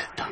Exacto.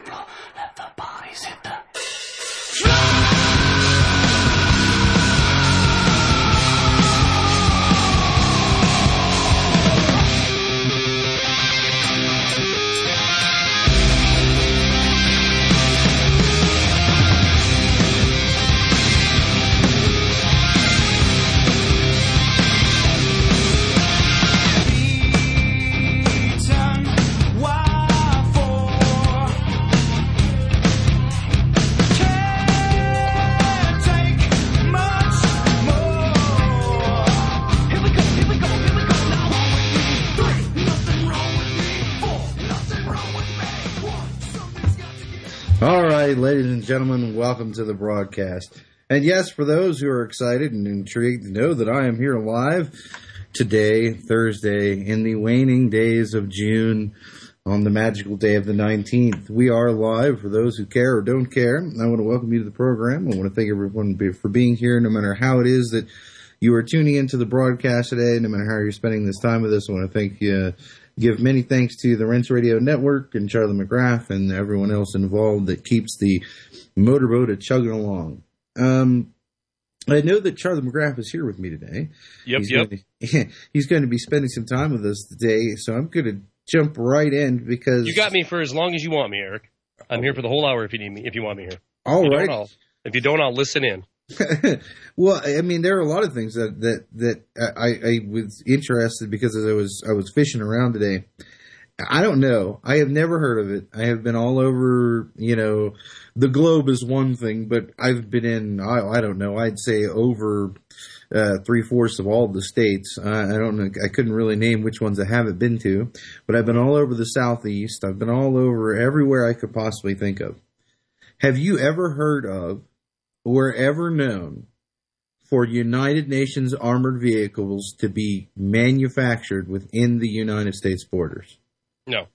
Welcome to the broadcast. And yes, for those who are excited and intrigued to know that I am here live today, Thursday, in the waning days of June, on the magical day of the 19th. We are live for those who care or don't care. I want to welcome you to the program. I want to thank everyone for being here, no matter how it is that you are tuning into the broadcast today, no matter how you're spending this time with us. I want to thank you. Give many thanks to the Rense Radio Network and Charlie McGrath and everyone else involved that keeps the motorboat a chugging along. Um, I know that Charlie McGrath is here with me today. Yep, he's yep. Going to, he's going to be spending some time with us today, so I'm going to jump right in because You got me for as long as you want me, Eric. I'm here for the whole hour if you need me. If you want me here. All if you right. Don't, I'll, if you don't, I'll listen in. well, I mean, there are a lot of things that that that I, I was interested because as I was I was fishing around today. I don't know. I have never heard of it. I have been all over. You know, the globe is one thing, but I've been in. I, I don't know. I'd say over uh, three fourths of all the states. Uh, I don't know. I couldn't really name which ones I haven't been to, but I've been all over the southeast. I've been all over everywhere I could possibly think of. Have you ever heard of or ever known for United Nations armored vehicles to be manufactured within the United States borders? No,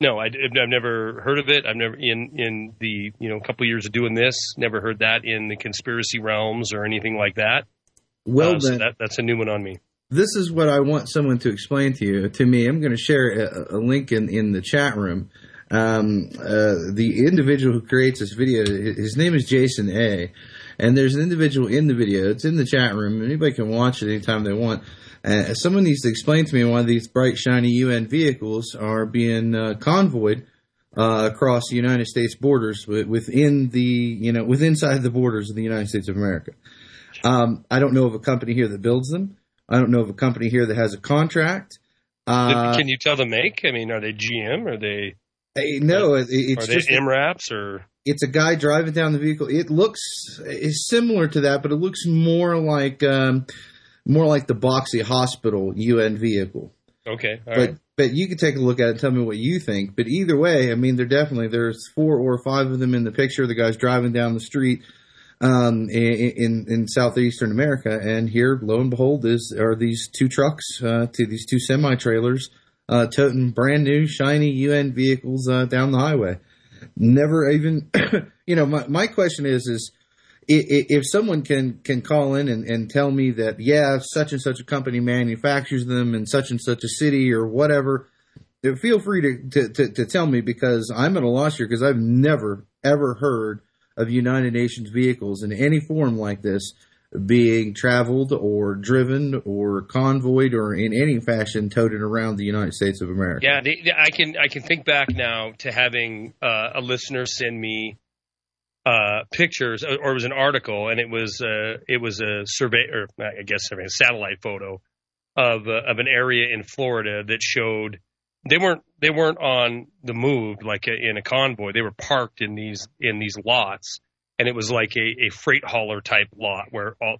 no, I, have never heard of it. I've never in in the you know a couple years of doing this, never heard that in the conspiracy realms or anything like that. Well, Uh, so then, that, that's a new one on me. this is what I want someone to explain to you. To me, I'm going to share a, a link in, in the chat room. Um, uh, the individual who creates this video, his name is Jason A. And there's an individual in the video. It's in the chat room. Anybody can watch it anytime they want. Uh, someone needs to explain to me why these bright, shiny UN vehicles are being uh, convoyed uh, across the United States borders within the, you know, within inside the borders of the United States of America. Um, I don't know of a company here that builds them. I don't know of a company here that has a contract. Uh, Can you tell the make? I mean, are they GM? Are they eh, no, it, it's are they just MRAPs or it's a guy driving down the vehicle. It looks is similar to that, but it looks more like um, more like the Boxy Hospital UN vehicle. okay? All but right. but you could take a look at it and tell me what you think. But either way, I mean, they're definitely there's four or five of them in the picture. The guy's driving down the street um, in, in in southeastern America, and here, lo and behold, is are these two trucks, uh, to these two semi trailers, uh, toting brand new shiny UN vehicles uh, down the highway. Never even, you know, my my question is is if someone can can call in and, and tell me that yeah such and such a company manufactures them in such and such a city or whatever feel free to, to, to, to tell me because i'm at a loss here because i've never ever heard of united nations vehicles in any form like this being traveled or driven or convoyed or in any fashion toted around the united states of america. Yeah, I can I can think back now to having uh, a listener send me uh, pictures, or or it was an article, and it was uh, it was a survey, or I guess survey, a satellite photo of uh, of an area in Florida that showed they weren't they weren't on the move like a, in a convoy. They were parked in these in these lots, and it was like a, a freight hauler type lot where all.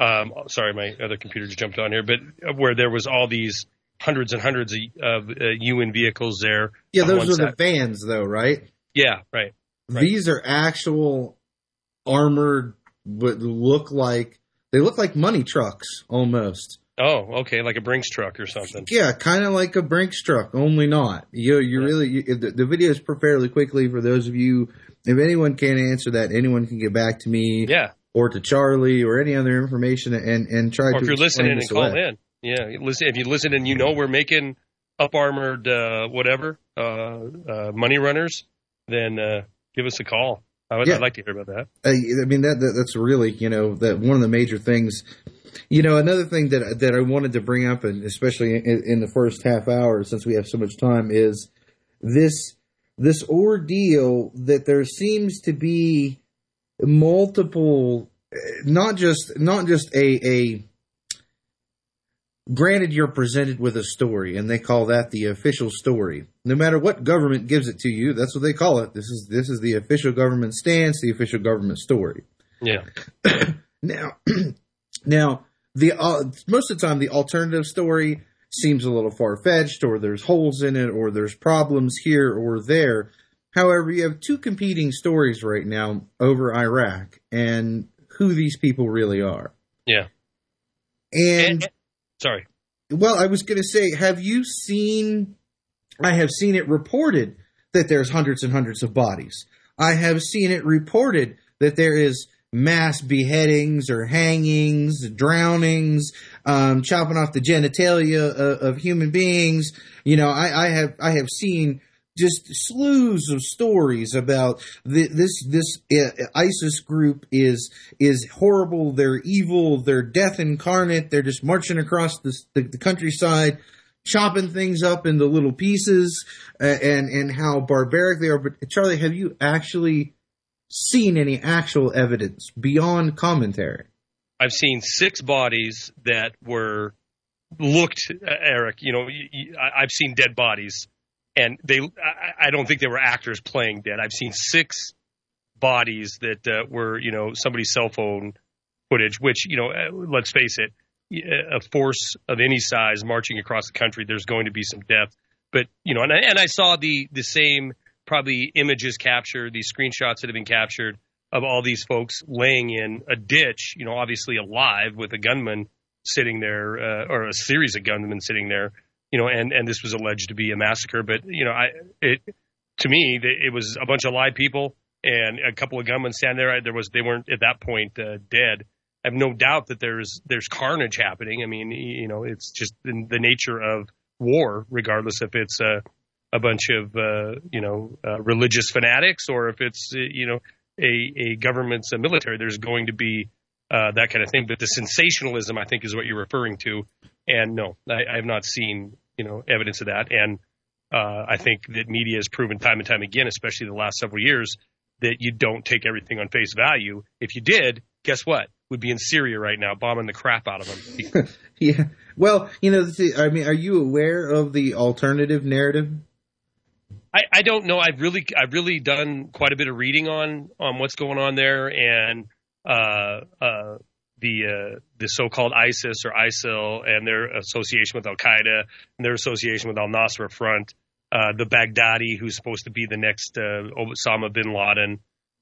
Um, sorry, my other computer just jumped on here, but where there was all these hundreds and hundreds of, of uh, UN vehicles there. yeah those were the vans though right Yeah, right. Right. These are actual armored, but look like they look like money trucks almost. Oh, okay, like a Brinks truck or something. Yeah, kind of like a Brinks truck, only not. You you Yeah. really you, the, the video is fairly quickly for those of you. If anyone can answer that, anyone can get back to me Yeah, or to Charlie or any other information and and try or to. if you're listening and call away. in, yeah, listen. If you listen and you know we're making up armored uh, whatever, uh, uh, money runners, then uh, give us a call. I would, Yeah. I'd like to hear about that. I, I mean that, that that's really you know that one of the major things. You know, another thing that that I wanted to bring up, and especially in, in the first half hour, since we have so much time, is this this ordeal that there seems to be multiple, eh, not just not just a a. Granted, you're presented with a story, and they call that the official story. No matter what government gives it to you, that's what they call it. This is this is the official government stance, the official government story. Yeah. Now, now the uh, most of the time the alternative story seems a little far fetched, or there's holes in it, or there's problems here or there. However, you have two competing stories right now over Iraq and who these people really are. Yeah. And, And- Sorry. well, I was going to say, have you seen? I have seen it reported that there's hundreds and hundreds of bodies. I have seen it reported that there is mass beheadings or hangings, drownings, um, chopping off the genitalia of, of human beings. You know, I, I have I have seen just slews of stories about this this uh, ISIS group is is horrible. They're evil. They're death incarnate. They're just marching across the, the, countryside, chopping things up into little pieces, uh, and and how barbaric they are. But Charlie, have you actually seen any actual evidence beyond commentary? I've seen six bodies that were looked, uh, Eric. You know, I've seen dead bodies, and they. I, I don't think they were actors playing dead. I've seen six bodies that uh, were, you know, somebody's cell phone footage. Which, you know, uh, let's face it, a force of any size marching across the country, there's going to be some death. But you know, and I, and I saw the the same probably images captured, these screenshots that have been captured of all these folks laying in a ditch, you know, obviously alive with a gunman sitting there, uh, or a series of gunmen sitting there, you know, and, and this was alleged to be a massacre. But, you know, I, it, to me, it was a bunch of live people and a couple of gunmen standing there. I- There was, they weren't at that point uh, dead. I have no doubt that there's, there's carnage happening. I mean, you know, it's just in the nature of war, regardless if it's, uh, a bunch of, uh, you know, uh, religious fanatics or if it's, uh, you know, a, a government's a military, there's going to be uh, that kind of thing. But the sensationalism, I think, is what you're referring to. And no, I, I have not seen you know evidence of that. And uh, I think that media has proven time and time again, especially the last several years, that you don't take everything on face value. If you did, guess what? We'd be in Syria right now, bombing the crap out of them. Yeah. Well, you know, I mean, are you aware of the alternative narrative? I, I don't know. I've really I've really done quite a bit of reading on on what's going on there and uh, uh, the uh, the so-called ISIS or ISIL and their association with Al Qaeda and their association with Al Nusra Front, uh, the Baghdadi who's supposed to be the next uh, Osama bin Laden.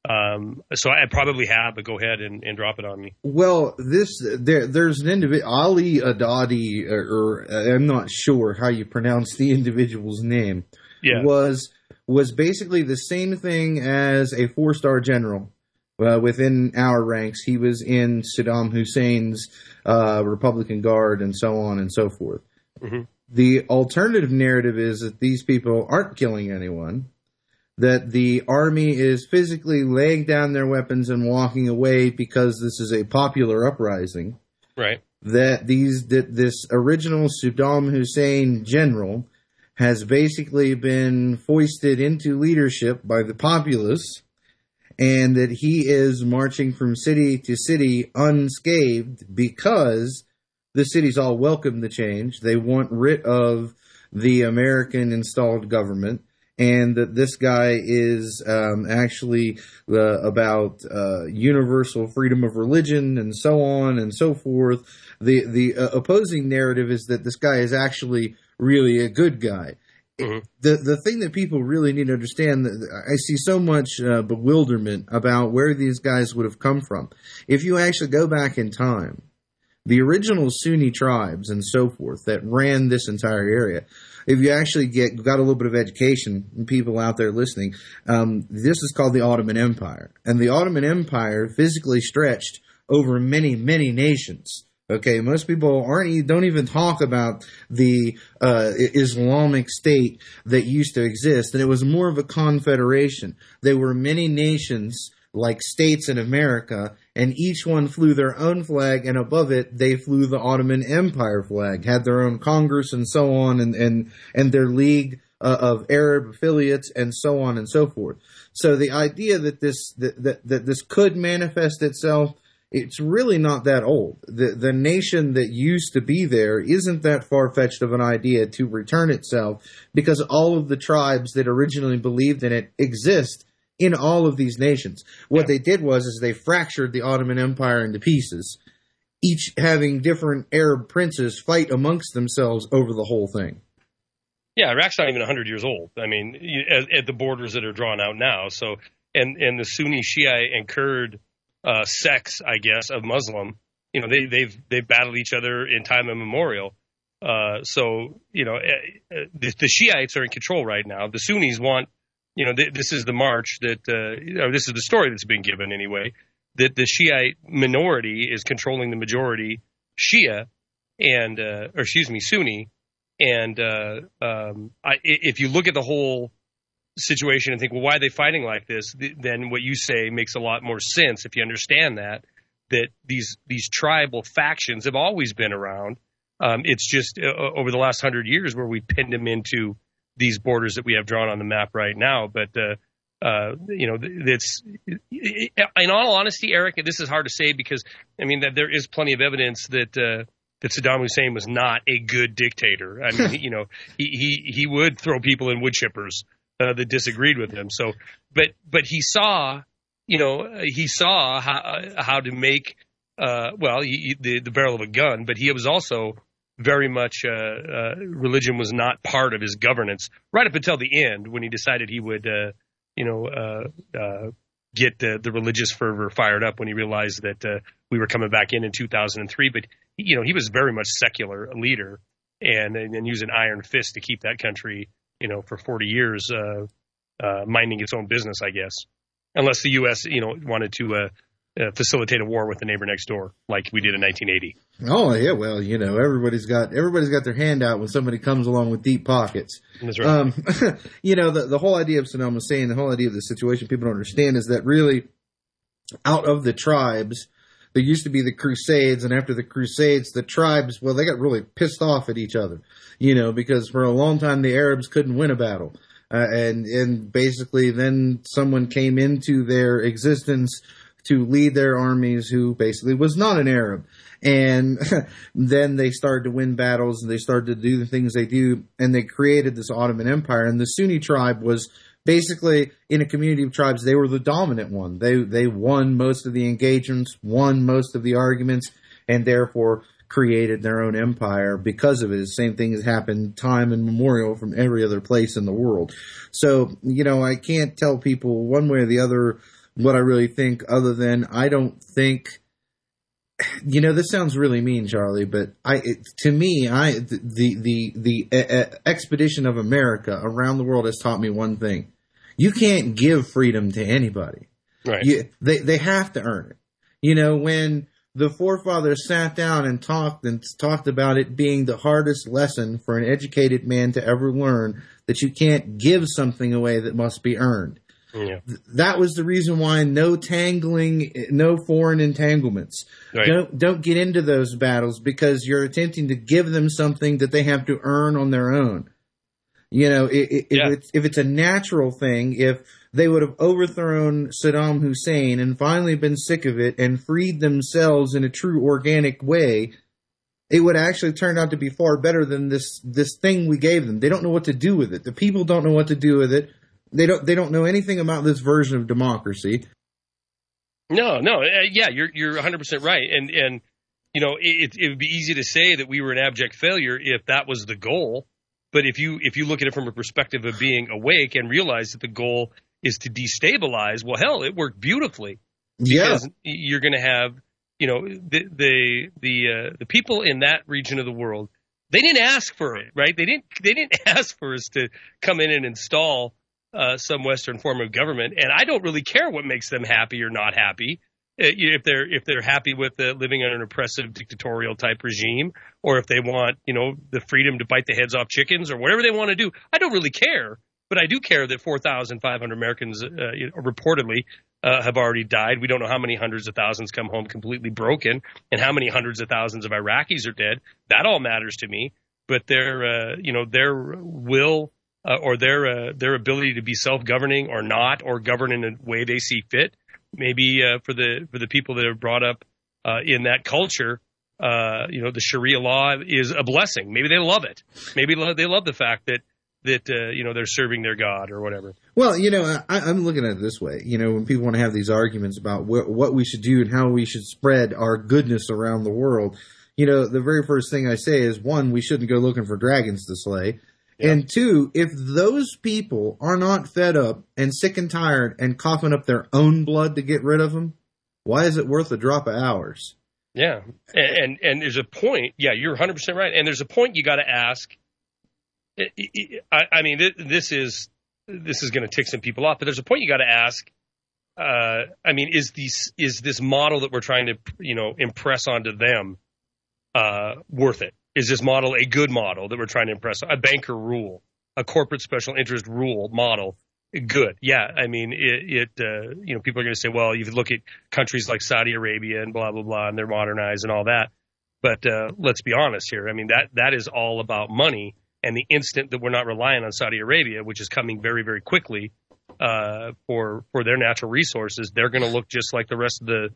Um, so I probably have, but go ahead and, and drop it on me. Well, this there there's an individual Ali Adadi, or, or uh, I'm not sure how you pronounce the individual's name. Yeah, was was basically the same thing as a four star general uh, within our ranks. He was in Saddam Hussein's uh, Republican Guard and so on and so forth. Mhm. The alternative narrative is that these people aren't killing anyone. That the army is physically laying down their weapons and walking away because this is a popular uprising right. that these that this original Saddam Hussein general has basically been foisted into leadership by the populace and that he is marching from city to city unscathed because the cities all welcome the change. They want rid of the American installed government. And that this guy is um, actually uh, about uh, universal freedom of religion and so on and so forth. The the uh, opposing narrative is that this guy is actually really a good guy. Mhm. The the thing that people really need to understand I see so much uh, bewilderment about where these guys would have come from. If you actually go back in time, the original Sunni tribes and so forth that ran this entire area. If you actually get got a little bit of education, people out there listening, um, this is called the Ottoman Empire, and the Ottoman Empire physically stretched over many, many nations Okay, most people aren't don't even talk about the uh, Islamic State that used to exist, and it was more of a confederation. There were many nations like states in America, and each one flew their own flag, and above it they flew the Ottoman Empire flag, had their own Congress and so on, and and and their league uh, of Arab affiliates and so on and so forth. So the idea that this that, that, that this could manifest itself it's really not that old. The the nation that used to be there isn't that far fetched of an idea to return itself because all of the tribes that originally believed in it exist in all of these nations. What they did was is they fractured the Ottoman Empire into pieces, each having different Arab princes fight amongst themselves over the whole thing. Yeah, Iraq's not even 100 years old. I mean, at, at the borders that are drawn out now. So, and and the Sunni, Shia, and Kurd uh, sects, I guess, of Muslim, you know, they they've they've battled each other in time immemorial. Uh, so, you know, uh, the, the Shiites are in control right now. The Sunnis want you know, th- this is the march that, uh, know, this is the story that's been given anyway, that the Shiite minority is controlling the majority Shia and, uh, or excuse me, Sunni. And, uh, um, I, if you look at the whole situation and think, well, why are they fighting like this? Then what you say makes a lot more sense if you understand that, that these, these tribal factions have always been around. Um, it's just uh, over the last hundred years where we pinned them into these borders that we have drawn on the map right now. But uh, uh, you know, it's in all honesty, Eric, this is hard to say because I mean that there is plenty of evidence that uh, that Saddam Hussein was not a good dictator. I mean, you know, he he he would throw people in wood chippers uh, that disagreed with him. So, but but he saw, you know, he saw how how to make. Uh, well, he, the the barrel of a gun, but he was also very much uh, uh, religion was not part of his governance right up until the end when he decided he would, uh, you know, uh, uh, get the, the religious fervor fired up when he realized that uh, we were coming back in in 2003. But you know, he was very much secular leader and and used an iron fist to keep that country, you know, for 40 years uh, uh, minding its own business, I guess, unless the U.S. you know wanted to uh, facilitate a war with the neighbor next door, like we did in 1980. Oh yeah, well you know everybody's got everybody's got their hand out when somebody comes along with deep pockets. That's right. Um, you know the the whole idea of Saddam Hussein, the whole idea of the situation people don't understand is that really out of the tribes. There used to be the Crusades, and after the Crusades, the tribes, well, they got really pissed off at each other, you know, because for a long time the Arabs couldn't win a battle. Uh, and, and basically then someone came into their existence to lead their armies who basically was not an Arab. And then they started to win battles and they started to do the things they do and they created this Ottoman Empire. And the Sunni tribe was basically in a community of tribes, they were the dominant one. They, they won most of the engagements, won most of the arguments, and therefore created their own empire because of it. The same thing has happened time immemorial from every other place in the world. So, you know, I can't tell people one way or the other what I really think, other than I don't think. You know, this sounds really mean, Charlie, but I, it, to me, I the the the uh, expedition of America around the world has taught me one thing: you can't give freedom to anybody. Right. You, they they have to earn it. You know, when the forefathers sat down and talked and talked about it being the hardest lesson for an educated man to ever learn that you can't give something away that must be earned. Yeah. That was the reason why no tangling, no foreign entanglements. Right. Don't don't get into those battles because you're attempting to give them something that they have to earn on their own. You know, if, Yeah. it's if it's a natural thing, if they would have overthrown Saddam Hussein and finally been sick of it and freed themselves in a true organic way, it would actually turn out to be far better than this this thing we gave them. They don't know what to do with it. The people don't know what to do with it. They don't they don't know anything about this version of democracy. No, no, uh, yeah, you're you're 100 percent right, and and you know it, it would be easy to say that we were an abject failure if that was the goal, but if you if you look at it from a perspective of being awake and realize that the goal is to destabilize, well, hell, it worked beautifully. Yeah, you're going to have you know the the the uh, the people in that region of the world they didn't ask for it right they didn't they didn't ask for us to come in and install uh, some western form of government and i don't really care what makes them happy or not happy uh, if they're if they're happy with uh, living under an oppressive dictatorial type regime, or if they want you know the freedom to bite the heads off chickens or whatever they want to do. I don't really care, but I do care that 4,500 Americans uh, reportedly uh, have already died. We don't know how many hundreds of thousands come home completely broken, and how many hundreds of thousands of Iraqis are dead. That all matters to me. But their uh, you know their will uh, or their uh, their ability to be self governing or not, or govern in a way they see fit maybe uh, for the for the people that are brought up uh, in that culture, uh, you know, the Sharia law is a blessing. Maybe they love it. Maybe they love the fact that that uh, you know they're serving their God or whatever. Well, you know, I, I'm looking at it this way. You know, when people want to have these arguments about wh- what we should do and how we should spread our goodness around the world, you know, the very first thing I say is one, we shouldn't go looking for dragons to slay. And two, if those people are not fed up and sick and tired and coughing up their own blood to get rid of them, why is it worth a drop of ours? Yeah, and and, and there's a point. Yeah, you're 100 percent right. And there's a point you got to ask. I, I mean, this is this is going to tick some people off, but there's a point you got to ask. Uh, I mean, is these is this model that we're trying to you know impress onto them uh, worth it? Is this model a good model that we're trying to impress? A banker rule, a corporate special interest rule model. Good. Yeah. I mean, it, it uh, you know, people are going to say, well, you look at countries like Saudi Arabia and blah, blah, blah, and they're modernized and all that. But uh, let's be honest here. I mean, that that is all about money. And the instant that we're not relying on Saudi Arabia, which is coming very, very quickly uh, for for their natural resources, they're going to look just like the rest of the,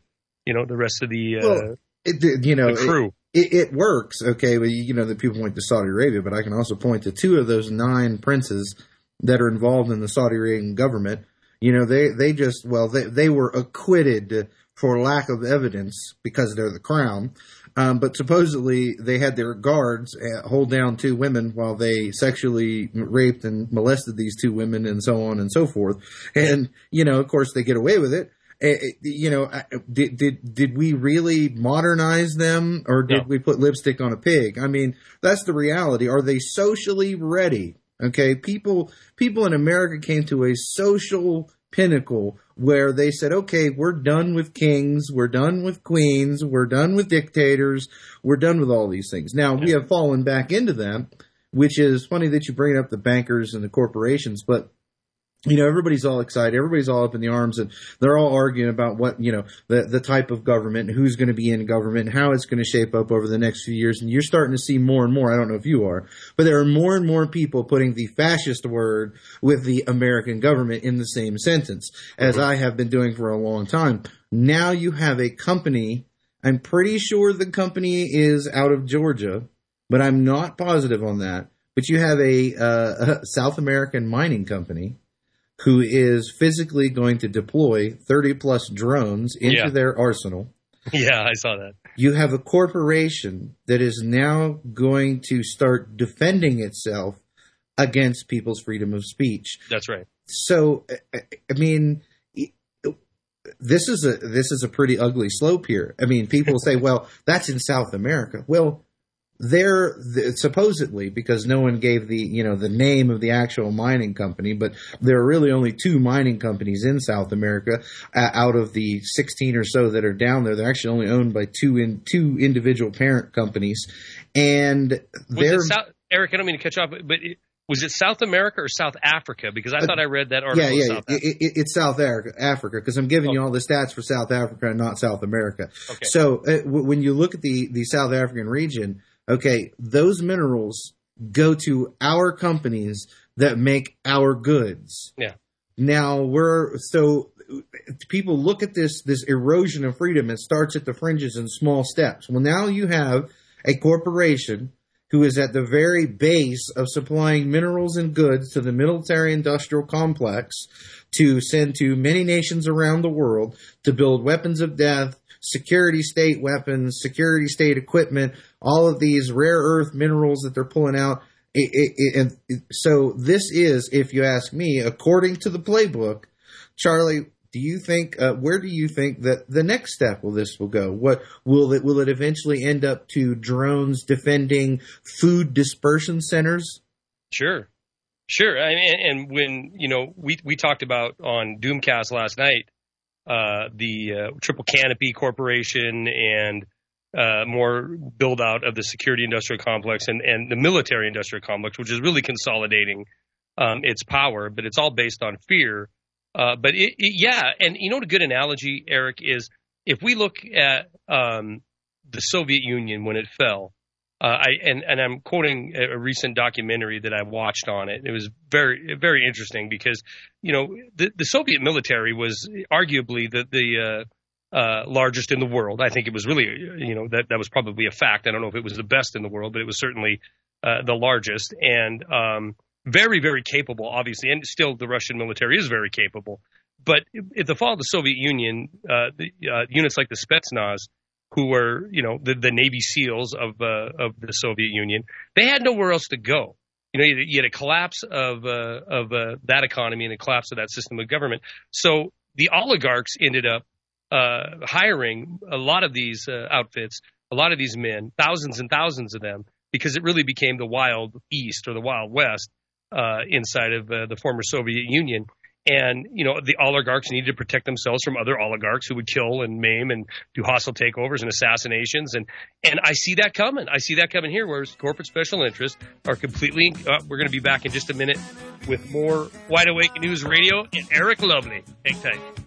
you know, the rest of the, uh, well, it, you know, the crew. It, it, it works, okay. But you know, the people point to Saudi Arabia, but I can also point to two of those nine princes that are involved in the Saudi Arabian government. You know, they they just well, they they were acquitted for lack of evidence because they're the crown. Um, but supposedly they had their guards uh, hold down two women while they sexually raped and molested these two women and so on and so forth. And, you know, of course they get away with it. Eh, eh, you know, did did did we really modernize them, or did no. we put lipstick on a pig? I mean, that's the reality. Are they socially ready? Okay, people people in America came to a social pinnacle where they said, okay, we're done with kings, we're done with queens, we're done with dictators, we're done with all these things. Now we have fallen back into them, which is funny that you bring up the bankers and the corporations, but you know, everybody's all excited. Everybody's all up in the arms and they're all arguing about what, you know, the, the type of government, who's going to be in government, how it's going to shape up over the next few years. And you're starting to see more and more. I don't know if you are, but there are more and more people putting the fascist word with the American government in the same sentence as. I have been doing for a long time. Now you have a company. I'm pretty sure the company is out of Georgia, but I'm not positive on that. But you have a, uh, a South American mining company who is physically going to deploy 30 plus drones into yeah. their arsenal. Yeah, I saw that. You have a corporation that is now going to start defending itself against people's freedom of speech. That's right. So, I mean, this is a this is a pretty ugly slope here. I mean, people say, "Well, that's in South America." Well, they're supposedly because no one gave the you know the name of the actual mining company but there are really only two mining companies in south america uh, out of the 16 or so that are down there they're actually only owned by two in two individual parent companies and they're South, eric i don't mean to catch up but it, was it South America or South Africa? Because I uh, thought I read that article. Yeah, yeah, it, it, it's South Africa because I'm giving you all the stats for South Africa and not South America. Okay. So uh, w- when you look at the the South African region, Okay, those minerals go to our companies that make our goods. Yeah. Now we're so people look at this this erosion of freedom. It starts at the fringes in small steps. Well, now you have a corporation who is at the very base of supplying minerals and goods to the military industrial complex to send to many nations around the world to build weapons of death, security state weapons, security state equipment, all of these rare earth minerals that they're pulling out. It, it, it, so this is, if you ask me, according to the playbook, Charlie. Do you think uh, where do you think that the next step will this will go? What will it will it eventually end up to drones defending food dispersion centers? Sure, sure. I mean, and when you know we we talked about on Doomcast last night uh, the uh, Triple Canopy Corporation and uh, more build out of the security industrial complex and, and the military industrial complex, which is really consolidating um, its power, but it's all based on fear. Uh, but it, it, yeah, and you know what a good analogy, Eric, is if we look at um, the Soviet Union when it fell, uh, I and, and I'm quoting a, recent documentary that I watched on it. It was very very interesting because you know the, the Soviet military was arguably the the uh, uh, largest in the world. I think it was really you know that that was probably a fact. I don't know if it was the best in the world, but it was certainly uh, the largest and um, very very capable, obviously, and still the Russian military is very capable. But at the fall of the Soviet Union, uh, the, uh, units like the Spetsnaz who were, you know, the, the Navy SEALs of uh, of the Soviet Union. They had nowhere else to go. You know, you, had a collapse of uh, of uh, that economy and a collapse of that system of government. So the oligarchs ended up uh, hiring a lot of these uh, outfits, a lot of these men, thousands and thousands of them, because it really became the wild east or the wild west uh, inside of the former Soviet Union and you know the oligarchs needed to protect themselves from other oligarchs who would kill and maim and do hostile takeovers and assassinations and and I see that coming. I see that coming here, where corporate special interests are completely. Uh, we're going to be back in just a minute with more Wide Awake News Radio and Eric Lovely. Hang tight.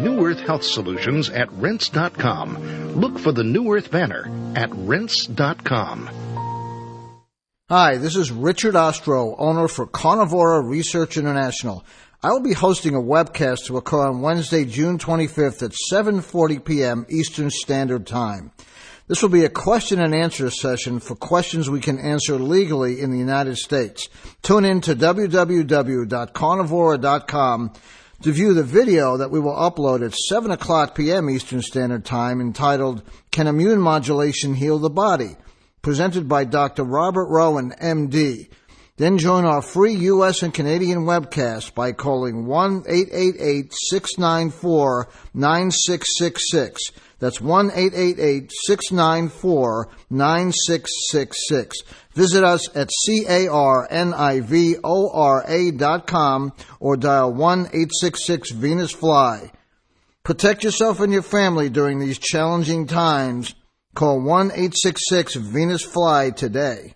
New Earth Health Solutions at rense.com. Look for the New Earth banner at rense.com. Hi, this is Richard Ostro, owner for Carnivora Research International. I will be hosting a webcast to occur on Wednesday, June 25th at 7:40 p.m. Eastern Standard Time. This will be a question and answer session for questions we can answer legally in the United States. Tune in to www.carnivora.com to view the video that we will upload at 7 o'clock p.m. Eastern Standard Time entitled Can Immune Modulation Heal the Body? presented by Dr. Robert Rowan, MD. Then join our free U.S. and Canadian webcast by calling 1-888-694-9666. That's 1-888-694-9666. Visit us at C-A-R-N-I-V-O-R-A dot com or dial 1-866-VENUS-FLY. Protect yourself and your family during these challenging times. Call 1-866-VENUS-FLY today.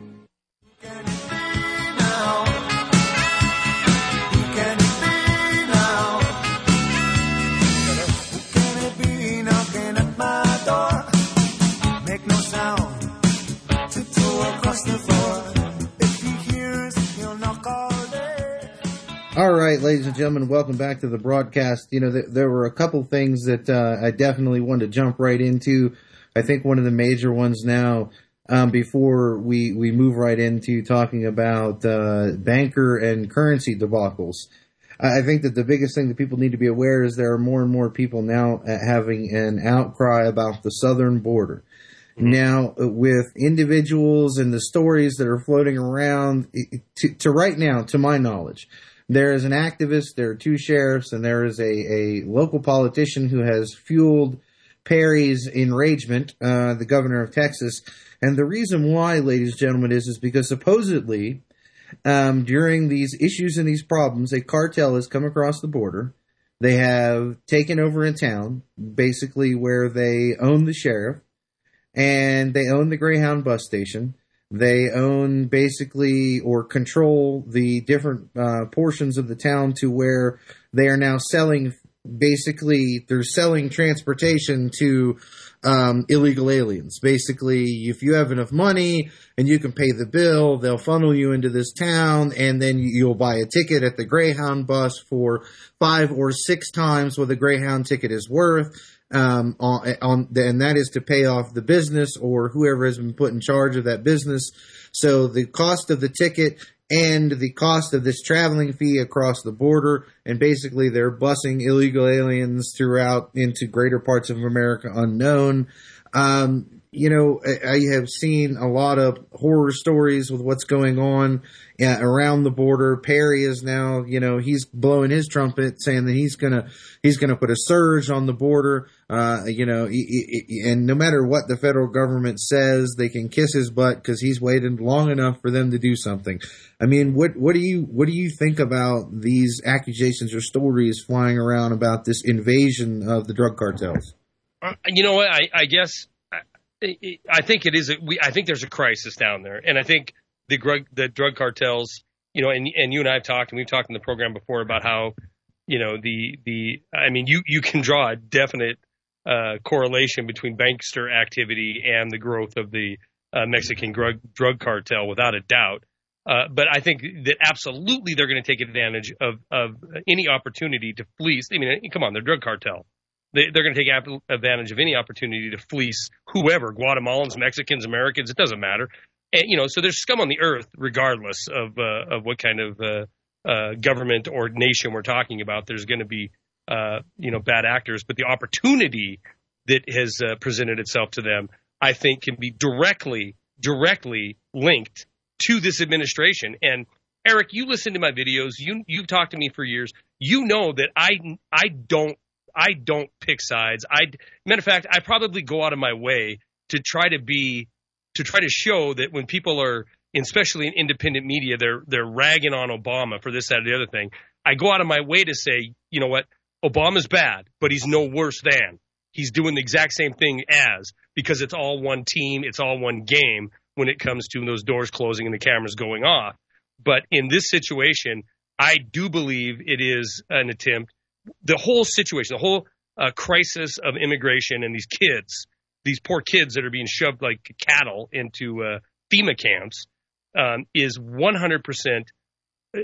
All right, ladies and gentlemen, welcome back to the broadcast. You know, th- there were a couple things that uh, I definitely wanted to jump right into. I think one of the major ones now, um, before we, we move right into talking about uh, banker and currency debacles. I think that the biggest thing that people need to be aware is there are more and more people now uh, having an outcry about the southern border. Now, uh, with individuals and the stories that are floating around, to, to right now, to my knowledge, there is an activist, there are two sheriffs, and there is a, a local politician who has fueled Perry's enragement, uh, the governor of Texas. And the reason why, ladies and gentlemen, is, is because supposedly, um, during these issues and these problems, a cartel has come across the border. They have taken over a town, basically where they own the sheriff and they own the Greyhound bus station. They own basically or control the different uh, portions of the town to where they are now selling. Basically, they're selling transportation to um, illegal aliens. Basically, if you have enough money and you can pay the bill, they'll funnel you into this town, and then you'll buy a ticket at the Greyhound bus for five or six times what the Greyhound ticket is worth um, on, on and that is to pay off the business or whoever has been put in charge of that business. So the cost of the ticket and the cost of this traveling fee across the border, and basically they're busing illegal aliens throughout into greater parts of America unknown. Um, you know, I, have seen a lot of horror stories with what's going on uh, around the border. Perry is now, you know, he's blowing his trumpet saying that he's gonna he's gonna put a surge on the border. Uh, you know, and no matter what the federal government says, they can kiss his butt because he's waited long enough for them to do something. I mean, what what do you what do you think about these accusations or stories flying around about this invasion of the drug cartels? Uh, you know what? I, I guess I, think it is. A, we, I think there's a crisis down there, and I think the drug the drug cartels. You know, and and you and I have talked, and we've talked in the program before about how, you know, the the. I mean, you you can draw a definite uh, correlation between bankster activity and the growth of the uh, Mexican drug drug cartel, without a doubt. Uh, but I think that absolutely they're going to take advantage of of any opportunity to fleece. I mean, come on, they're drug cartel they, are going to take advantage of any opportunity to fleece whoever Guatemalans, Mexicans, Americans. It doesn't matter. And, you know, so there's scum on the earth, regardless of uh, of what kind of uh, uh, government or nation we're talking about. There's going to be uh, you know bad actors, but the opportunity that has uh, presented itself to them, I think, can be directly directly linked to this administration. And Eric, you listen to my videos. You you've talked to me for years. You know that I I don't I don't pick sides. I matter of fact, I probably go out of my way to try to be to try to show that when people are, especially in independent media, they're they're ragging on Obama for this, that, or the other thing. I go out of my way to say, you know what, Obama's bad, but he's no worse than. He's doing the exact same thing as because it's all one team, it's all one game when it comes to those doors closing and the cameras going off. But in this situation, I do believe it is an attempt the whole situation, the whole uh, crisis of immigration and these kids, these poor kids that are being shoved like cattle into uh, FEMA camps, um, is 100%, uh,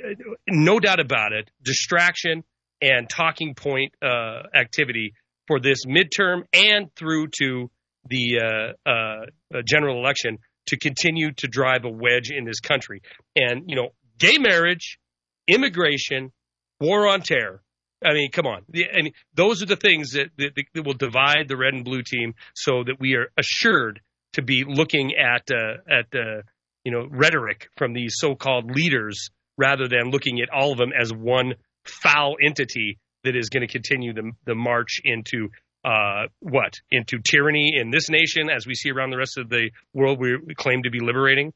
no doubt about it, distraction and talking point uh, activity for this midterm and through to the uh, uh, general election to continue to drive a wedge in this country. And, you know, gay marriage, immigration, war on terror I mean, come on. And those are the things that, that, that, will divide the red and blue team so that we are assured to be looking at, uh, at, uh, you know, rhetoric from these so-called leaders rather than looking at all of them as one foul entity that is going to continue the, the march into, uh, what? Into tyranny in this nation as we see around the rest of the world we claim to be liberating?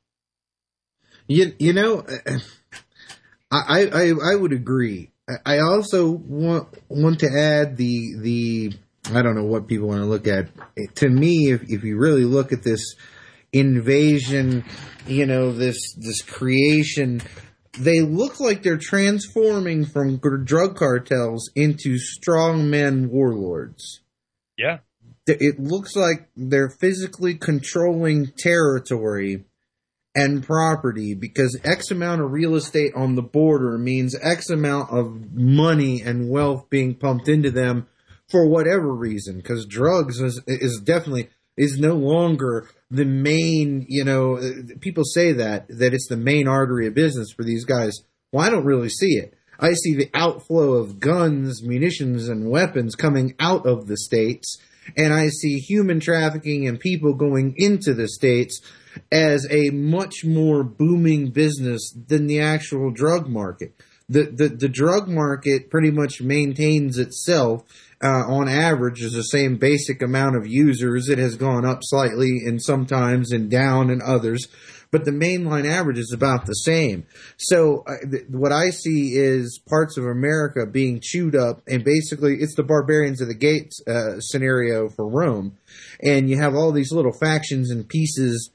You, you know, I, I, I would agree. I also want want to add the the I don't know what people want to look at. To me, if if you really look at this invasion, you know this this creation, they look like they're transforming from drug cartels into strongman warlords. Yeah, it looks like they're physically controlling territory and property because X amount of real estate on the border means X amount of money and wealth being pumped into them for whatever reason. Because drugs is, is definitely is no longer the main. You know, people say that that it's the main artery of business for these guys. Well, I don't really see it. I see the outflow of guns, munitions, and weapons coming out of the states, and I see human trafficking and people going into the states as a much more booming business than the actual drug market. The, the, the drug market pretty much maintains itself uh, on average is the same basic amount of users. It has gone up slightly and sometimes and down in others, but the mainline average is about the same. So uh, th- what I see is parts of America being chewed up, and basically it's the barbarians of the gates uh, scenario for Rome, and you have all these little factions and pieces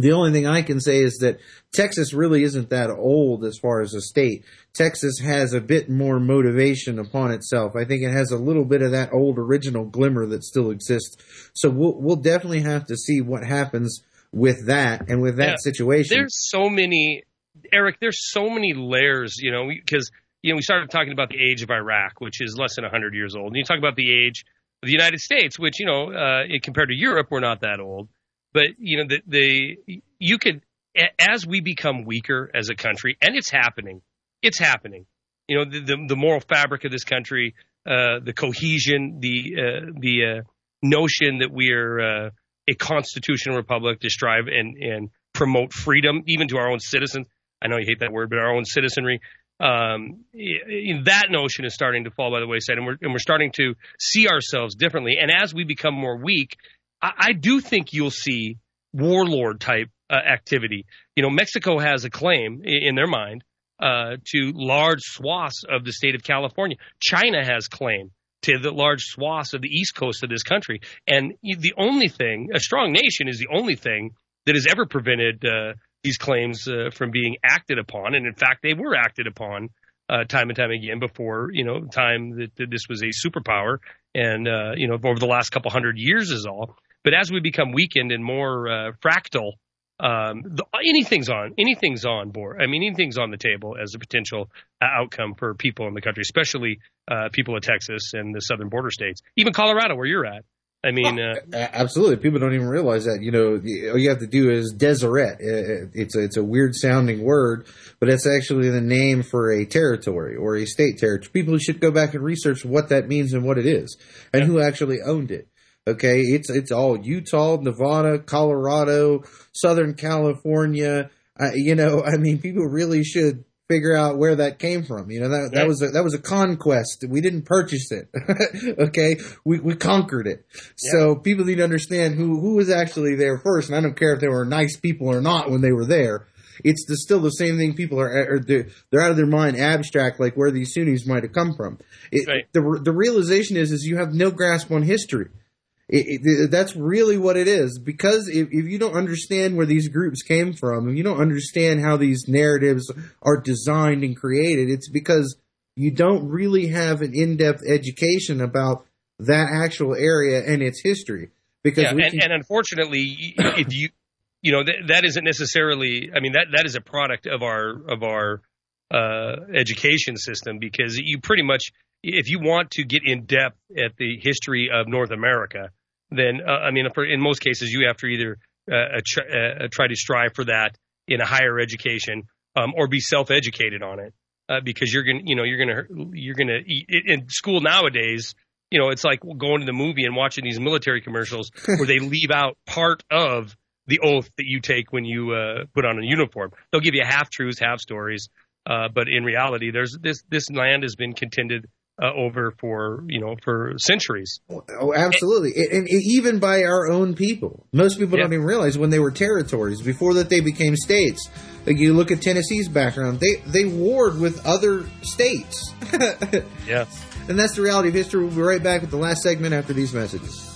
the only thing I can say is that Texas really isn't that old as far as a state. Texas has a bit more motivation upon itself. I think it has a little bit of that old original glimmer that still exists. So we'll we'll definitely have to see what happens with that and with that Yeah. situation. There's so many, Eric. There's so many layers, you know, because you know we started talking about the age of Iraq, which is less than 100 years old, and you talk about the age of the United States, which you know, uh, compared to Europe, we're not that old. But you know, the, the you could as we become weaker as a country, and it's happening. It's happening. You know, the the, the moral fabric of this country, uh, the cohesion, the uh, the uh, notion that we are uh, a constitutional republic to strive and and promote freedom, even to our own citizens. I know you hate that word, but our own citizenry. Um, that notion is starting to fall by the wayside, and we're and we're starting to see ourselves differently. And as we become more weak, I, do think you'll see warlord type uh, activity. You know, Mexico has a claim in their mind uh, to large swaths of the state of California. China has claim to the large swaths of the east coast of this country. And the only thing, a strong nation is the only thing that has ever prevented uh, these claims uh, from being acted upon. And in fact, they were acted upon uh, time and time again before, you know, time that, that this was a superpower. And, uh, you know, over the last couple hundred years is all. But as we become weakened and more uh, fractal, um, the, anything's on anything's on board. I mean, anything's on the table as a potential uh, outcome for people in the country, especially uh, people of Texas and the southern border states, even Colorado, where you're at. I mean, uh, Absolutely, people don't even realize that. You know, the- all you have to do is Deseret. It's a, it's a weird sounding word, but it's actually the name for a territory or a state territory. People should go back and research what that means and what it is, and who actually owned it. Okay, it's it's all Utah, Nevada, Colorado, Southern California. Uh, you know, I mean, people really should figure out where that came from. You know, that that was a, that was a conquest. We didn't purchase it. okay, we we conquered it. So people need to understand who who was actually there first. And I don't care if they were nice people or not when they were there. It's the, still the same thing. People are, are they're, they're out of their mind, abstract, like where these Sunnis might have come from. It, Right. The the realization is is you have no grasp on history. It, it, that's really what it is. Because if, if you don't understand where these groups came from, if you don't understand how these narratives are designed and created, it's because you don't really have an in-depth education about that actual area and its history. Because yeah, and, can, and unfortunately, if you, you know, that, that isn't necessarily. I mean, that that is a product of our of our uh, education system because you pretty much, if you want to get in depth at the history of North America, then uh, I mean, for, in most cases, you have to either uh, try, uh, try to strive for that in a higher education um, or be self-educated on it uh, because you're gonna, you know, you're gonna you're gonna in school nowadays. You know, it's like going to the movie and watching these military commercials where they leave out part of the oath that you take when you uh, put on a uniform. They'll give you half truths, half stories, uh, but in reality, there's this this land has been contended uh, over for you know for centuries. Oh, absolutely, and, and even by our own people. Most people Yeah. don't even realize when they were territories before that they became states. Like you look at Tennessee's background, they they warred with other states, yes, and that's the reality of history. We'll be right back with the last segment after these messages.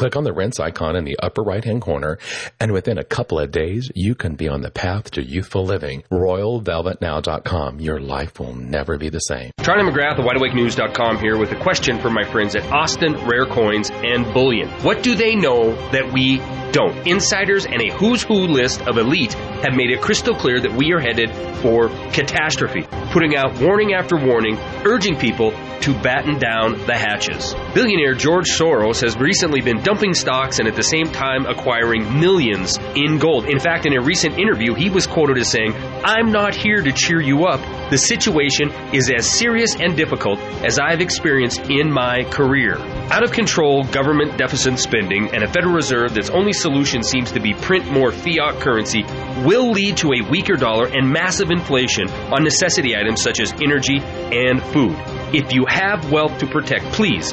Click on the Rense icon in the upper right hand corner, and within a couple of days, you can be on the path to youthful living. RoyalVelvetNow.com. Your life will never be the same. Charlie McGrath of WideAwakeNews.com here with a question for my friends at Austin Rare Coins and Bullion. What do they know that we don't? Insiders and a who's who list of elite have made it crystal clear that we are headed for catastrophe, putting out warning after warning, urging people to batten down the hatches. Billionaire George Soros has recently been dumping stocks and at the same time acquiring millions in gold. In fact, in a recent interview, he was quoted as saying, I'm not here to cheer you up. The situation is as serious and difficult as I've experienced in my career. Out of control government deficit spending and a Federal Reserve that's only solution seems to be print more fiat currency will lead to a weaker dollar and massive inflation on necessity items such as energy and food. If you have wealth to protect, please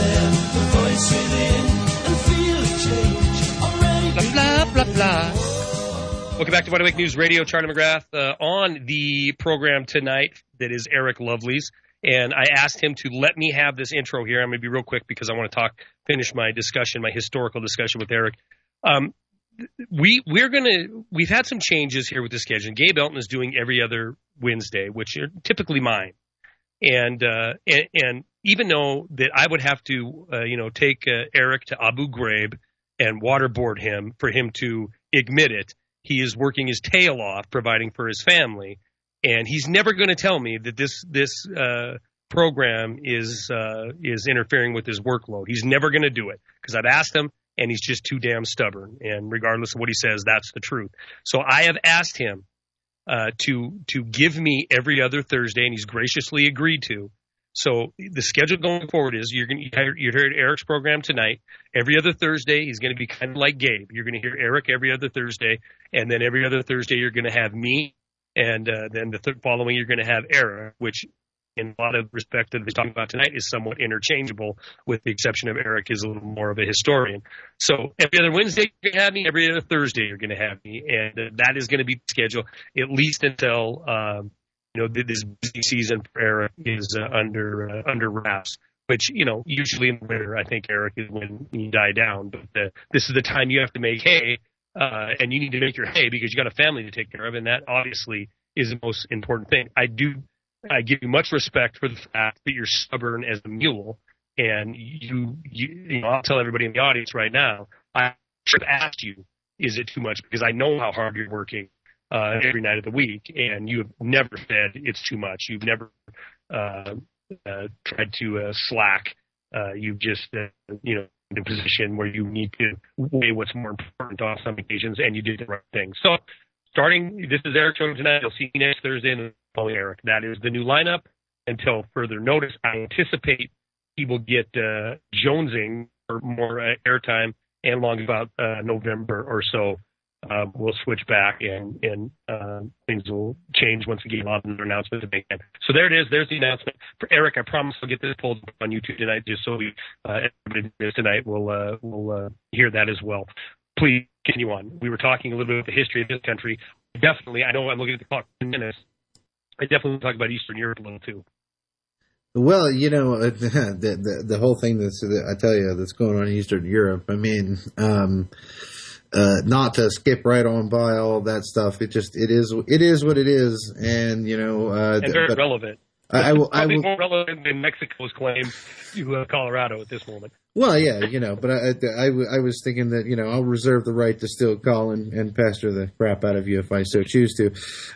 Understand the voice within and feel a change. Blah, blah, blah, blah. Welcome back to Wide Awake News Radio. Charlie McGrath uh, on the program tonight that is Eric Lovely's. And I asked him to let me have this intro here. I'm going to be real quick because I want to talk, finish my discussion, my historical discussion with Eric. Um, we we're gonna we've had some changes here with the schedule. Gabe Elton is doing every other Wednesday, which are typically mine, and uh, and, and even though that I would have to uh, you know take uh, Eric to Abu Ghraib and waterboard him for him to admit it, he is working his tail off providing for his family, and he's never going to tell me that this this uh, program is uh, is interfering with his workload. He's never going to do it because I've asked him and he's just too damn stubborn. And regardless of what he says, that's the truth. So I have asked him uh, to to give me every other Thursday, and he's graciously agreed to. So the schedule going forward is you're going to you heard Eric's program tonight. Every other Thursday, he's going to be kind of like Gabe. You're going to hear Eric every other Thursday, and then every other Thursday you're going to have me, and uh, then the th- following you're going to have Eric, which in a lot of respect that we're talking about tonight is somewhat interchangeable, with the exception of Eric is a little more of a historian. So every other Wednesday you're going to have me, every other Thursday you're going to have me, and uh, that is going to be the schedule at least until um, you know this busy season for Eric is uh, under uh, under wraps. Which you know usually in the winter I think Eric is when you die down, but uh, this is the time you have to make hay, uh, and you need to make your hay because you got a family to take care of, and that obviously is the most important thing. I do I give you much respect for the fact that you're stubborn as a mule, and you, you, you know, I'll tell everybody in the audience right now, I should have asked you, is it too much? Because I know how hard you're working uh, every night of the week, and you have never said it's too much. You've never uh, uh, tried to uh, slack. Uh, you've just, uh, you know, in a position where you need to weigh what's more important on some occasions, and you did the right thing. So, starting, this is Eric Jones tonight. You'll see you next Thursday. And following Eric. That is the new lineup until further notice. I anticipate he will get uh, jonesing for more uh, airtime, and long about uh, November or so, uh, we'll switch back and and uh, things will change once again. A lot of announcements to make. So there it is. There's the announcement for Eric. I promise I'll get this pulled on YouTube tonight, just so we uh, everybody tonight will uh, will uh, hear that as well. Please continue on. We were talking a little bit about the history of this country. Definitely, I know I'm looking at the clock. Minutes I definitely talk about Eastern Europe a little too. Well, you know, the the, the whole thing that's I tell you that's going on in Eastern Europe. I mean, um, uh, not to skip right on by all that stuff. It just it is it is what it is, and you know, uh, And very relevant. I, I will I will more relevant than Mexico's claim to uh, Colorado at this moment. Well, yeah, you know, but I, I, I was thinking that, you know, I'll reserve the right to still call and, and pester the crap out of you if I so choose to.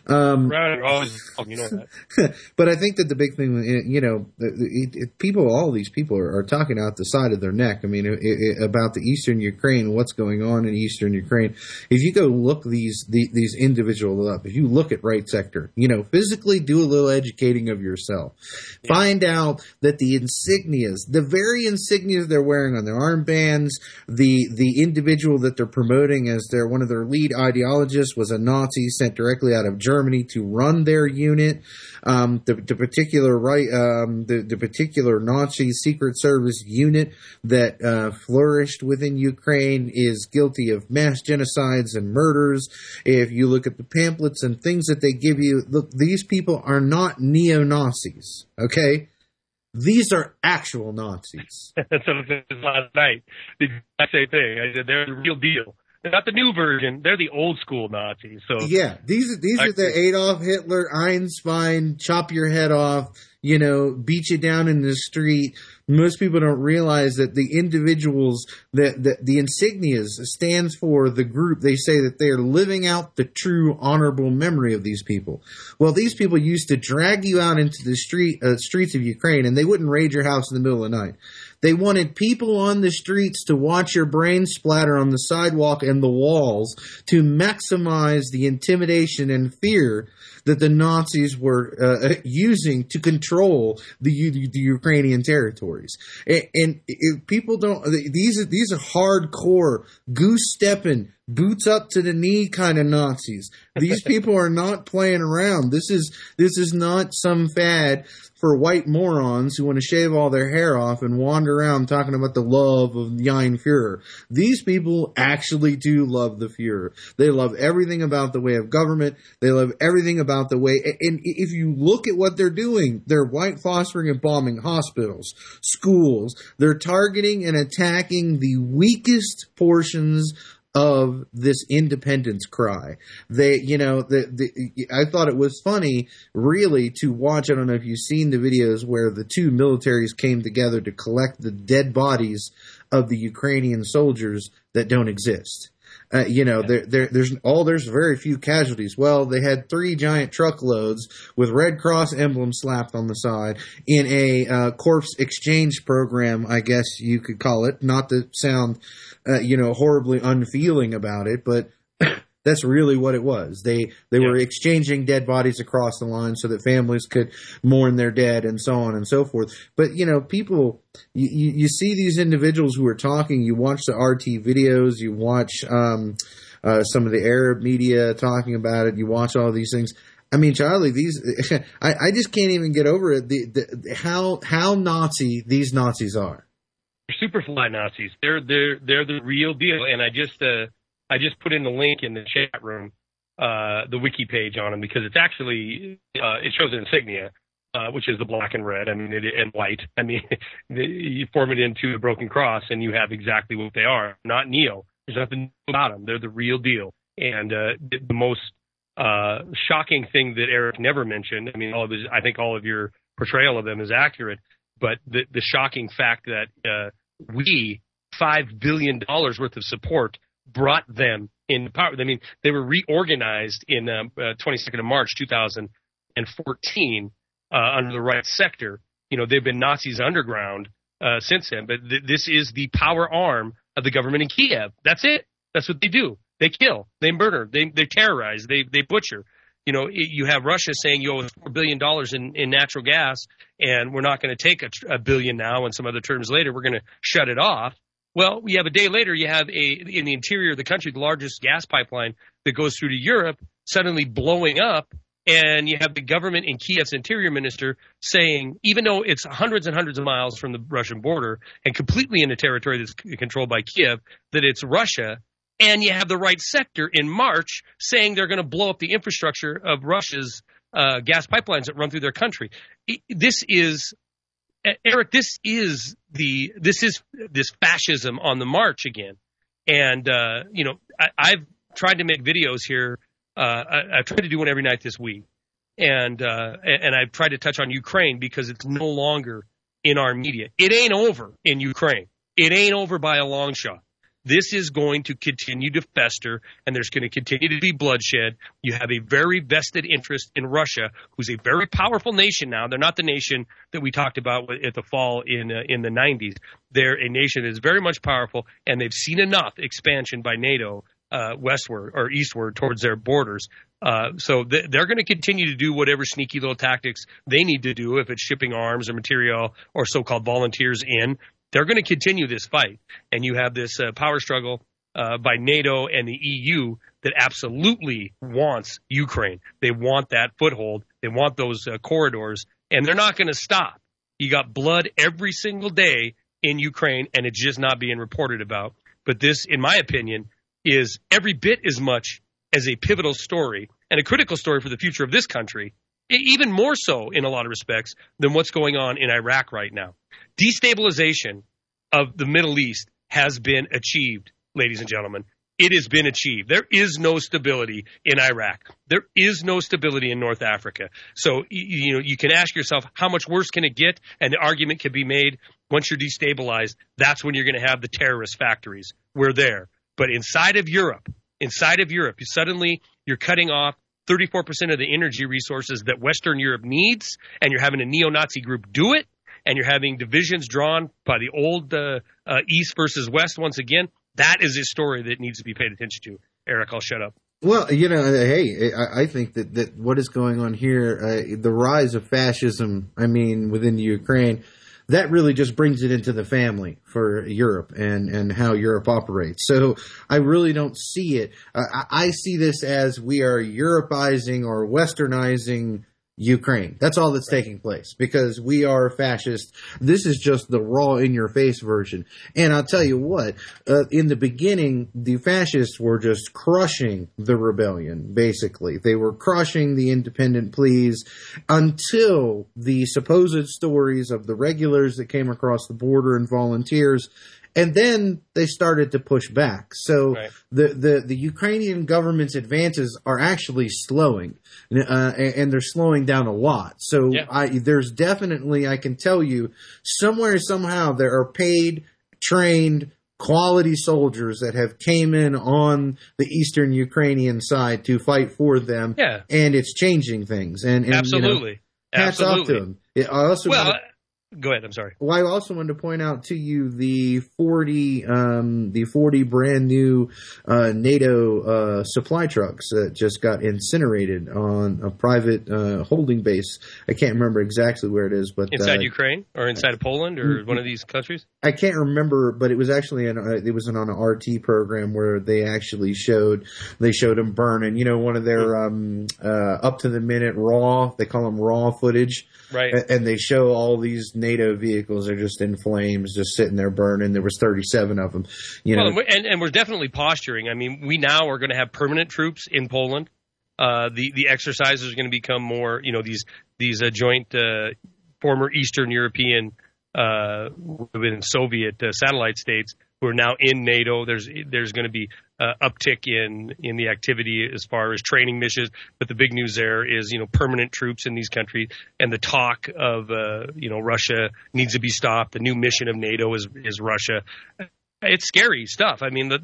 Um, Right, always, you know that. but I think that the big thing, you know, the, the, it, people, all these people are, are talking out the side of their neck. I mean, it, it, about the eastern Ukraine, what's going on in eastern Ukraine. If you go look these the, these individuals up, if you look at right sector, you know, physically do a little educating of yourself. Find out that the insignias, the very insignias they're wearing on their armbands, the the individual that they're promoting as their one of their lead ideologists was a Nazi sent directly out of Germany to run their unit. Um, the, the particular right, um, the, the particular Nazi Secret Service unit that uh, flourished within Ukraine is guilty of mass genocides and murders. If you look at the pamphlets and things that they give you, look, these people are not neo Nazis. Okay, these are actual Nazis. That's what I said last night. The exact same thing. I said they're the real deal. They're not the new version. They're the old school Nazis. So Yeah, these are these are the Adolf Hitler, Einstein, chop your head off, you know, beat you down in the street. Most people don't realize that the individuals that the, the insignias stands for the group. They say that they are living out the true honorable memory of these people. Well, these people used to drag you out into the street uh, streets of Ukraine, and they wouldn't raid your house in the middle of the night. They wanted people on the streets to watch your brain splatter on the sidewalk and the walls to maximize the intimidation and fear that the Nazis were uh, using to control the, the Ukrainian territories. And, and people don't, these are, these are hardcore goose stepping, boots up to the knee kind of Nazis. These people are not playing around. This is, this is not some fad for white morons who want to shave all their hair off and wander around talking about the love of Ein Führer. These people actually do love the Führer. They love everything about the way of government. They love everything about the way, and if you look at what they're doing, they're white fostering and bombing hospitals, schools. They're targeting and attacking the weakest portions of this independence cry. They, you know, the, the, I thought it was funny, really, to watch. I don't know if you've seen the videos where the two militaries came together to collect the dead bodies of the Ukrainian soldiers that don't exist. Uh, you know, there, there, there's all there's very few casualties. Well, they had three giant truckloads with Red Cross emblems slapped on the side in a uh, corpse exchange program, I guess you could call it. Not to sound, uh, you know, horribly unfeeling about it, but that's really what it was. They they were exchanging dead bodies across the line so that families could mourn their dead and so on and so forth. But you know, people you, you, you see these individuals who are talking. You watch the RT videos. You watch um, uh, some of the Arab media talking about it. You watch all these things. I mean, Charlie, these I, I just can't even get over it. The, the how how Nazi these Nazis are. Superfly Nazis. They're they're they're the real deal. And I just uh I just put in the link in the chat room, uh the wiki page on them because it's actually uh it shows an insignia. Uh, which is the black and red, I mean, it, and white. I mean, you form it into the broken cross, and you have exactly what they are. Not neo. There's nothing about them. They're the real deal. And uh, the, the most uh, shocking thing that Eric never mentioned. I mean, all of his, I think all of your portrayal of them is accurate, but the the shocking fact that uh, we five billion dollars worth of support brought them in power. I mean, they were reorganized in um, uh, 22nd of March 2014 uh, under the right sector. You know, they've been Nazis underground uh, since then, but th- this is the power arm of the government in Kiev. That's it. That's what they do. They kill, they murder, they they terrorize, they they butcher. You know, you have Russia saying you owe us four billion dollars in in natural gas, and we're not going to take a, a billion now, and some other terms later, we're going to shut it off. Well, you have a day later, you have a in the interior of the country, the largest gas pipeline that goes through to Europe, suddenly blowing up, and you have the government and Kiev's interior minister saying, even though it's hundreds and hundreds of miles from the Russian border and completely in a territory that's controlled by Kiev, that it's Russia. And you have the right sector in March saying they're going to blow up the infrastructure of Russia's uh, gas pipelines that run through their country. I- This is Eric. This is the this is this fascism on the march again. And uh, you know, I, I've tried to make videos here. Uh, I, I've tried to do one every night this week, and uh, and I've tried to touch on Ukraine because it's no longer in our media. It ain't over in Ukraine. It ain't over by a long shot. This is going to continue to fester, and there's going to continue to be bloodshed. You have a very vested interest in Russia, who's a very powerful nation now. They're not the nation that we talked about at the fall in uh, in the 90s. They're a nation that is very much powerful, and they've seen enough expansion by NATO uh, westward or eastward towards their borders. Uh, so th- they're going to continue to do whatever sneaky little tactics they need to do if it's shipping arms or material or so-called volunteers in. They're going to continue this fight, and you have this uh, power struggle uh, by NATO and the EU that absolutely wants Ukraine. They want that foothold. They want those uh, corridors, and they're not going to stop. You got blood every single day in Ukraine, and it's just not being reported about. But this, in my opinion, is every bit as much as a pivotal story and a critical story for the future of this country, even more so in a lot of respects than what's going on in Iraq right now. Destabilization of the Middle East has been achieved, ladies and gentlemen. It has been achieved. There is no stability in Iraq. There is no stability in North Africa. So, you know, you can ask yourself, how much worse can it get? And the argument can be made once you're destabilized, that's when you're going to have the terrorist factories. We're there. But inside of Europe, inside of Europe, suddenly you're cutting off 34% of the energy resources that Western Europe needs, and you're having a neo-Nazi group do it, and you're having divisions drawn by the old uh, uh, East versus West once again. That is a story that needs to be paid attention to. Eric, I'll shut up. Well, you know, hey, I, I think that, that what is going on here, uh, the rise of fascism, I mean, within the Ukraine, that really just brings it into the family for Europe and, and how Europe operates. So I really don't see it. I, I see this as we are Europeizing or westernizing Ukraine. That's all that's taking place because we are fascist. This is just the raw in your face version. And I'll tell you what, uh, in the beginning, the fascists were just crushing the rebellion, basically. They were crushing the independent pleas until the supposed stories of the regulars that came across the border and volunteers and then they started to push back. So Right. the, the, the Ukrainian government's advances are actually slowing, uh, and and they're slowing down a lot. So Yeah. I, there's definitely, I can tell you, somewhere, somehow, there are paid, trained, quality soldiers that have came in on the eastern Ukrainian side to fight for them. Yeah. And it's changing things. And, and you know, Absolutely. hats Absolutely. off to them. I also Well, uh, go ahead. I'm sorry. well, I also wanted to point out to you the forty, um, the forty brand new uh, NATO uh, supply trucks that just got incinerated on a private uh, holding base. I can't remember exactly where it is, but Inside uh, Ukraine or inside of Poland or one of these countries? I can't remember, but it was actually an, uh, it was on an RT program where they actually showed they showed them burning. You know, one of their um, uh, up to the minute raw. They call them raw footage. Right. And they show all these NATO vehicles are just in flames, just sitting there burning. There was 37 of them. You know, Well, and we're, and, we're definitely posturing. I mean, we now are going to have permanent troops in Poland. Uh, the the exercises are going to become more, you know, these these uh, joint uh, former Eastern European, uh, within Soviet uh, satellite states who are now in NATO. There's there's going to be uh, uptick in in the activity as far as training missions. But the big news there is, you know, permanent troops in these countries, and the talk of, uh, you know, Russia needs to be stopped. The new mission of NATO is is Russia it's scary stuff. I mean, the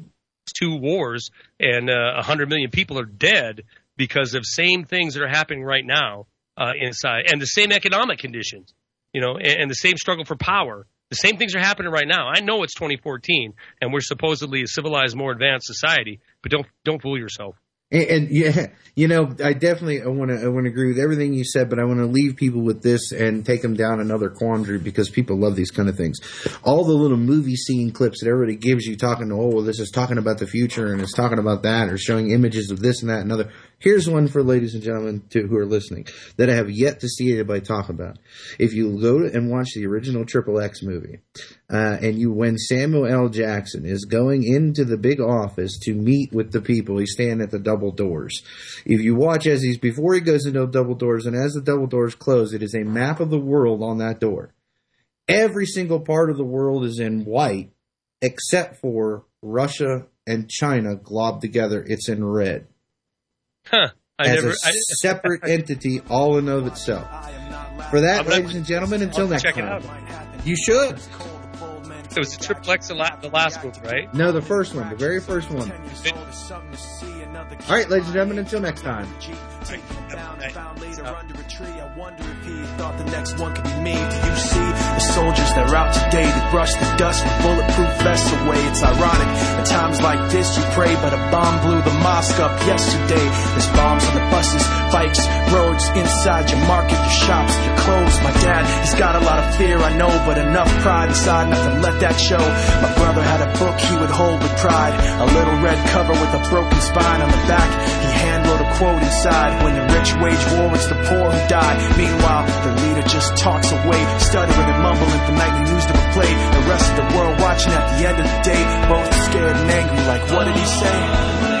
two wars and uh, a uh, hundred million people are dead because of same things that are happening right now uh, inside, and the same economic conditions, you know, and, and the same struggle for power. The same things are happening right now. I know it's 2014, and we're supposedly a civilized, more advanced society, but don't don't fool yourself. And, and yeah, you know, I definitely I want to I want to agree with everything you said, but I want to leave people with this and take them down another quandary because people love these kind of things. All the little movie scene clips that everybody gives you talking to, oh, well, this is talking about the future and it's talking about that or showing images of this and that and other. Here's one for ladies and gentlemen to, who are listening that I have yet to see anybody talk about. If you go and watch the original Triple X movie, uh, and you when Samuel L. Jackson is going into the big office to meet with the people, he's standing at the double doors. If you watch as he's before he goes into the double doors, and as the double doors close, it is a map of the world on that door. Every single part of the world is in white, except for Russia and China globbed together. It's in red Huh. I as never. a I separate entity, all in of itself. For that, ladies and gentlemen, until next check it time, out. you should. It was the triplex, the, the last one, right? No, the first one, the very first one. All right, ladies and gentlemen, until next time. Thought the next one could be me. Do you see the soldiers that are out today to brush the dust with bulletproof vests away? It's ironic. At times like this, you pray, but a bomb blew the mosque up yesterday. There's bombs on the buses, bikes, roads, inside your market, your shops, your clothes. My dad, he's got a lot of fear, I know, but enough pride inside not to let that show. My brother had a book he would hold with pride, a little red cover with a broken spine on the back. He hand wrote a quote inside. When the rich wage war, it's the poor who die. Meanwhile, the leader just talks away, stuttering and mumbling the nightly news to play. The rest of the world watching at the end of the day, both scared and angry. Like, what did he say?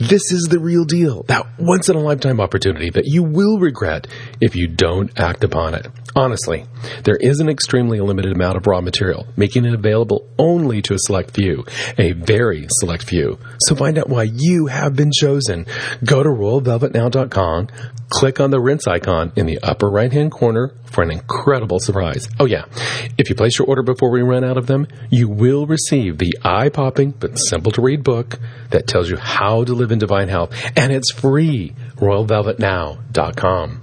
This is the real deal, that once in a lifetime opportunity that you will regret if you don't act upon it. Honestly, there is an extremely limited amount of raw material, making it available only to a select few, a very select few. So find out why you have been chosen. Go to royalvelvetnow.com, click on the Rense icon in the upper right hand corner for an incredible surprise. Oh yeah, if you place your order before we run out of them, you will receive the eye popping but simple to read book that tells you how to live in divine health, and it's free. RoyalVelvetNow.com.